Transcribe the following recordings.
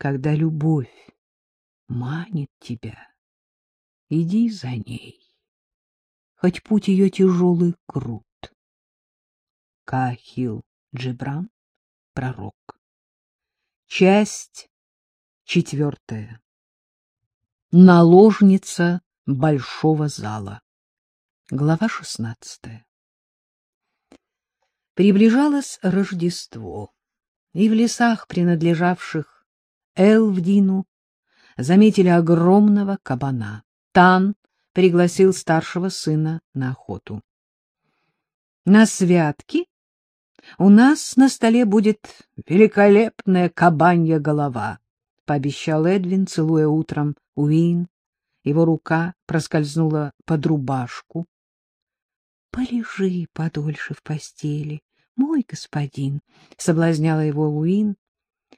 когда любовь манит тебя, иди за ней, хоть путь ее тяжелый крут. Кахил Джибран, пророк. Часть четвертая. Наложница большого зала. Глава шестнадцатая. Приближалось Рождество, и в лесах, принадлежавших Элвдину, заметили огромного кабана. Тан пригласил старшего сына на охоту. — На святки у нас на столе будет великолепная кабанья голова, — пообещал Эдвин, целуя утром Уин. Его рука проскользнула под рубашку. — Полежи подольше в постели, мой господин, — соблазняла его Уин. —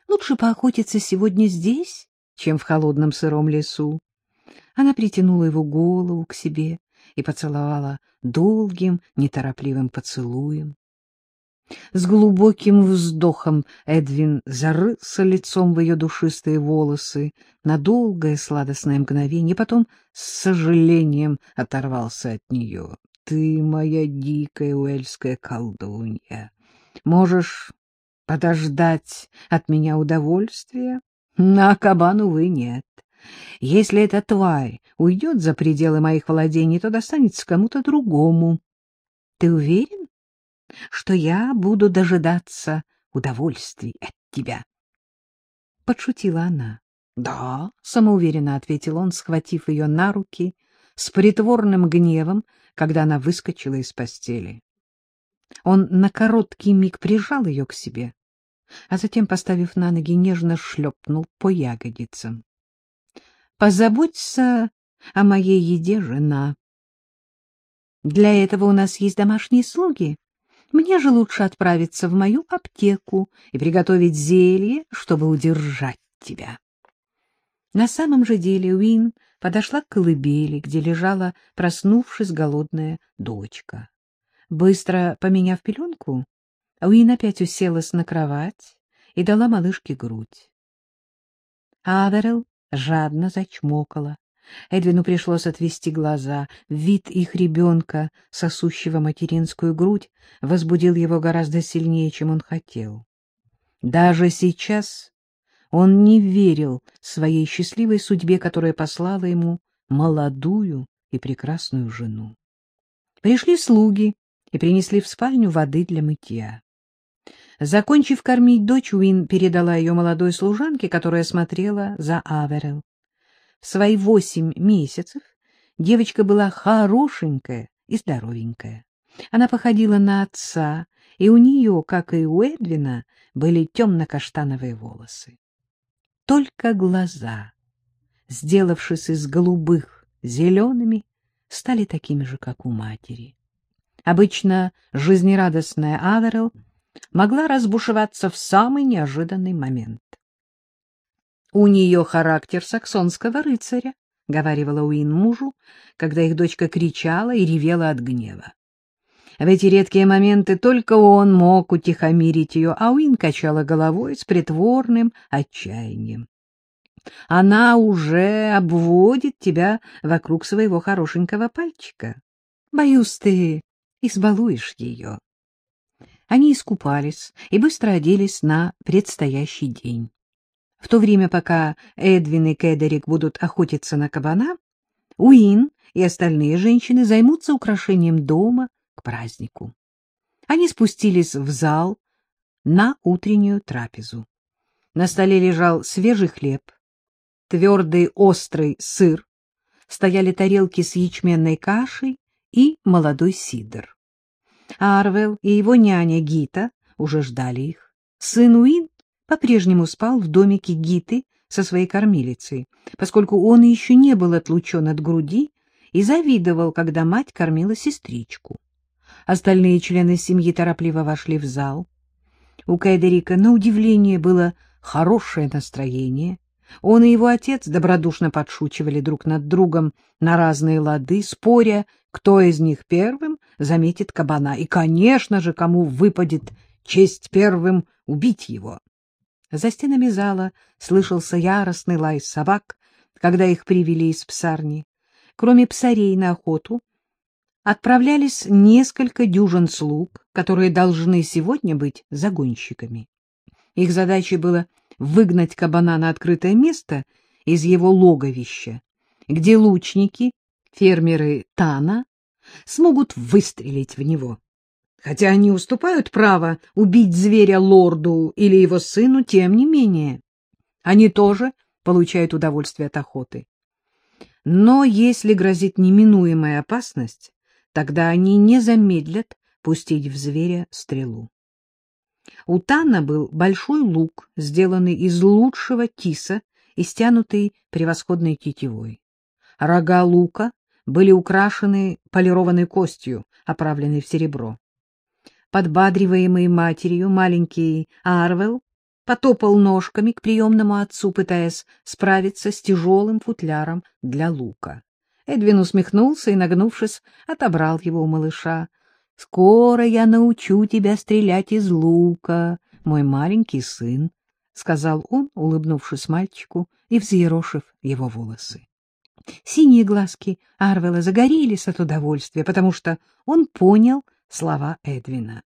Лучше поохотиться сегодня здесь, чем в холодном сыром лесу. Она притянула его голову к себе и поцеловала долгим, неторопливым поцелуем. С глубоким вздохом Эдвин зарылся лицом в ее душистые волосы на долгое сладостное мгновение, потом с сожалением оторвался от нее. — Ты моя дикая уэльская колдунья. Можешь подождать от меня удовольствия? На кабан, увы, нет. Если эта тварь уйдет за пределы моих владений, то достанется кому-то другому. Ты уверен, что я буду дожидаться удовольствий от тебя? Подшутила она. — Да, — самоуверенно ответил он, схватив ее на руки с притворным гневом, когда она выскочила из постели. Он на короткий миг прижал ее к себе, а затем, поставив на ноги, нежно шлепнул по ягодицам. — Позаботься о моей еде, жена. Для этого у нас есть домашние слуги. Мне же лучше отправиться в мою аптеку и приготовить зелье, чтобы удержать тебя. На самом же деле Уин подошла к колыбели, где лежала, проснувшись, голодная дочка. Быстро поменяв пеленку, Уин опять уселась на кровать и дала малышке грудь. Аверел жадно зачмокала. Эдвину пришлось отвести глаза. Вид их ребенка, сосущего материнскую грудь, возбудил его гораздо сильнее, чем он хотел. Даже сейчас он не верил своей счастливой судьбе, которая послала ему молодую и прекрасную жену. Пришли слуги и принесли в спальню воды для мытья. Закончив кормить дочь, Уин передала ее молодой служанке, которая смотрела за Аверел. В свои восемь месяцев девочка была хорошенькая и здоровенькая. Она походила на отца, и у нее, как и у Эдвина, были темно-каштановые волосы. Только глаза, сделавшись из голубых зелеными, стали такими же, как у матери. Обычно жизнерадостная Аверел могла разбушеваться в самый неожиданный момент. — У нее характер саксонского рыцаря, — говорила Уин мужу, когда их дочка кричала и ревела от гнева. В эти редкие моменты только он мог утихомирить ее, а Уин качала головой с притворным отчаянием. Она уже обводит тебя вокруг своего хорошенького пальчика. Боюсь, ты избалуешь ее. Они искупались и быстро оделись на предстоящий день. В то время, пока Эдвин и Кедерик будут охотиться на кабана, Уин и остальные женщины займутся украшением дома к празднику. Они спустились в зал на утреннюю трапезу. На столе лежал свежий хлеб, твердый острый сыр, стояли тарелки с ячменной кашей и молодой сидр. Арвел и его няня Гита уже ждали их. Сын Уин по-прежнему спал в домике Гиты со своей кормилицей, поскольку он еще не был отлучен от груди и завидовал, когда мать кормила сестричку. Остальные члены семьи торопливо вошли в зал. У Кайдерика, на удивление, было хорошее настроение. Он и его отец добродушно подшучивали друг над другом на разные лады, споря, кто из них первым заметит кабана, и, конечно же, кому выпадет честь первым убить его. За стенами зала слышался яростный лай собак, когда их привели из псарни. Кроме псарей на охоту, отправлялись несколько дюжин слуг, которые должны сегодня быть загонщиками. Их задачей было выгнать кабана на открытое место из его логовища, где лучники, фермеры Тана, смогут выстрелить в него. Хотя они уступают право убить зверя лорду или его сыну, тем не менее, они тоже получают удовольствие от охоты. Но если грозит неминуемая опасность, тогда они не замедлят пустить в зверя стрелу. У Тана был большой лук, сделанный из лучшего тиса и стянутый превосходной тетивой. Рога лука были украшены полированной костью, оправленной в серебро. Подбадриваемый матерью, маленький Арвел потопал ножками к приемному отцу, пытаясь справиться с тяжелым футляром для лука. Эдвин усмехнулся и, нагнувшись, отобрал его у малыша. — Скоро я научу тебя стрелять из лука, мой маленький сын, — сказал он, улыбнувшись мальчику и взъерошив его волосы. Синие глазки Арвела загорелись от удовольствия, потому что он понял слова Эдвина.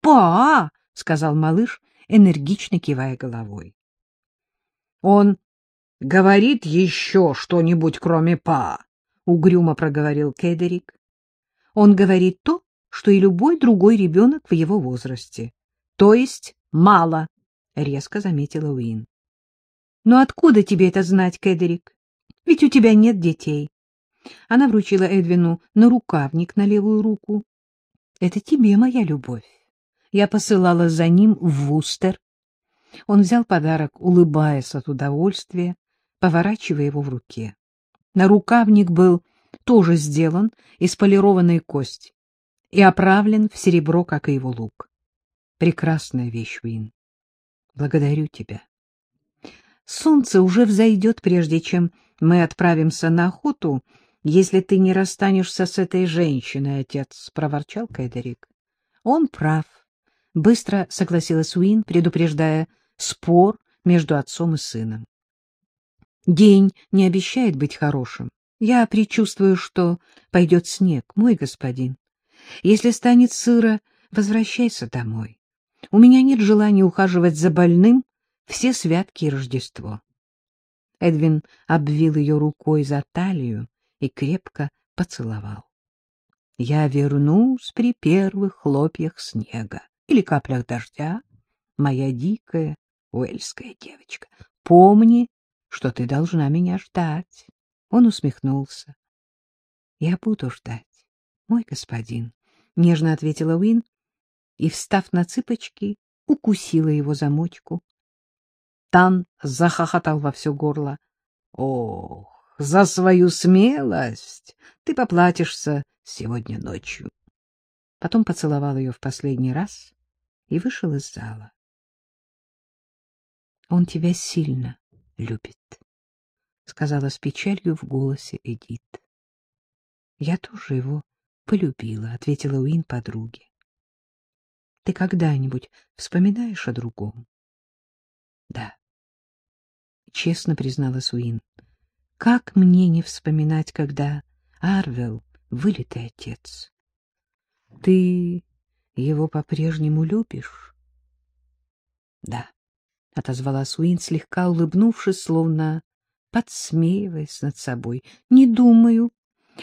«Па!» — сказал малыш, энергично кивая головой. «Он говорит еще что-нибудь, кроме «па», — угрюмо проговорил Кедерик. «Он говорит то, что и любой другой ребенок в его возрасте. То есть мало», — резко заметила Уин. «Но откуда тебе это знать, Кедерик? Ведь у тебя нет детей». Она вручила Эдвину на рукавник на левую руку. Это тебе, моя любовь. Я посылала за ним в Вустер. Он взял подарок, улыбаясь от удовольствия, поворачивая его в руке. Нарукавник был тоже сделан из полированной кости и оправлен в серебро, как и его лук. Прекрасная вещь, Уин. Благодарю тебя. Солнце уже взойдет, прежде чем мы отправимся на охоту, если ты не расстанешься с этой женщиной, отец, — проворчал Кайдерик. Он прав. Быстро согласилась Уин, предупреждая спор между отцом и сыном. День не обещает быть хорошим. Я предчувствую, что пойдет снег, мой господин. Если станет сыро, возвращайся домой. У меня нет желания ухаживать за больным все святки и Рождество. Эдвин обвил ее рукой за талию, и крепко поцеловал. Я вернусь при первых хлопьях снега или каплях дождя, моя дикая уэльская девочка. Помни, что ты должна меня ждать. Он усмехнулся. — Я буду ждать, мой господин, — нежно ответила Уин и, встав на цыпочки, укусила его замочку. Тан захохотал во все горло. — Ох! За свою смелость ты поплатишься сегодня ночью. Потом поцеловал ее в последний раз и вышел из зала. — Он тебя сильно любит, — сказала с печалью в голосе Эдит. — Я тоже его полюбила, — ответила Уин подруге. — Ты когда-нибудь вспоминаешь о другом? — Да, — честно призналась Уин. Как мне не вспоминать, когда Арвел — вылитый отец? Ты его по-прежнему любишь? — Да, — отозвалась Уин, слегка улыбнувшись, словно подсмеиваясь над собой. — Не думаю,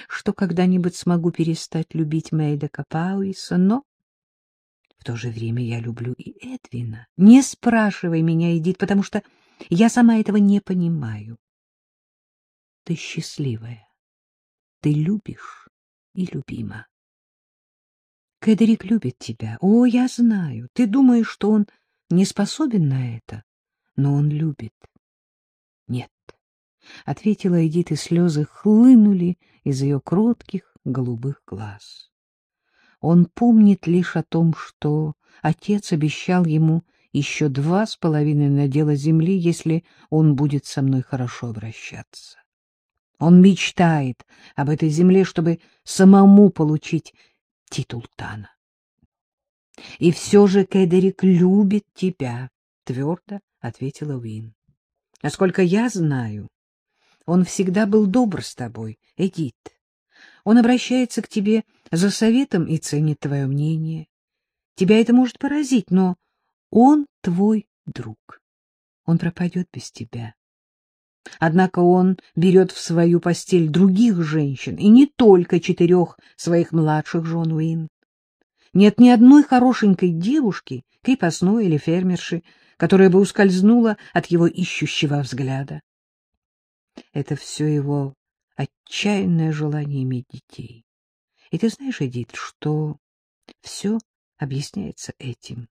что когда-нибудь смогу перестать любить Мэйда Капауиса, но в то же время я люблю и Эдвина. Не спрашивай меня, Эдит, потому что я сама этого не понимаю. Ты счастливая. Ты любишь и любима. Кедерик любит тебя. О, я знаю. Ты думаешь, что он не способен на это, но он любит. Ответила Эдит, и слезы хлынули из ее кротких голубых глаз. Он помнит лишь о том, что отец обещал ему еще два с половиной надела земли, если он будет со мной хорошо обращаться. Он мечтает об этой земле, чтобы самому получить титул Тана. И все же Кедерик любит тебя, — твердо — ответила Уин. — Насколько я знаю, он всегда был добр с тобой, Эдит. Он обращается к тебе за советом и ценит твое мнение. Тебя это может поразить, но он твой друг. Он пропадет без тебя. Однако он берет в свою постель других женщин, и не только четырех своих младших жен Уин. Нет ни одной хорошенькой девушки, крепостной или фермерши, которая бы ускользнула от его ищущего взгляда. Это все его отчаянное желание иметь детей. И ты знаешь, Эдит, что все объясняется этим.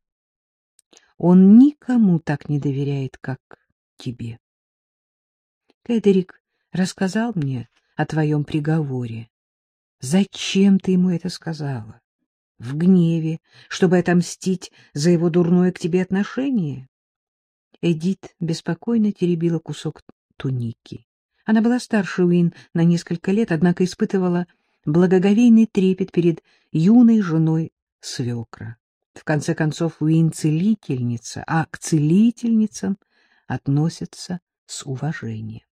Он никому так не доверяет, как тебе. Кэдерик рассказал мне о твоем приговоре. Зачем ты ему это сказала? В гневе, чтобы отомстить за его дурное к тебе отношение? Эдит беспокойно теребила кусок туники. Она была старше Уин на несколько лет, однако испытывала благоговейный трепет перед юной женой свекра. В конце концов, Уин — целительница, а к целительницам относятся с уважением.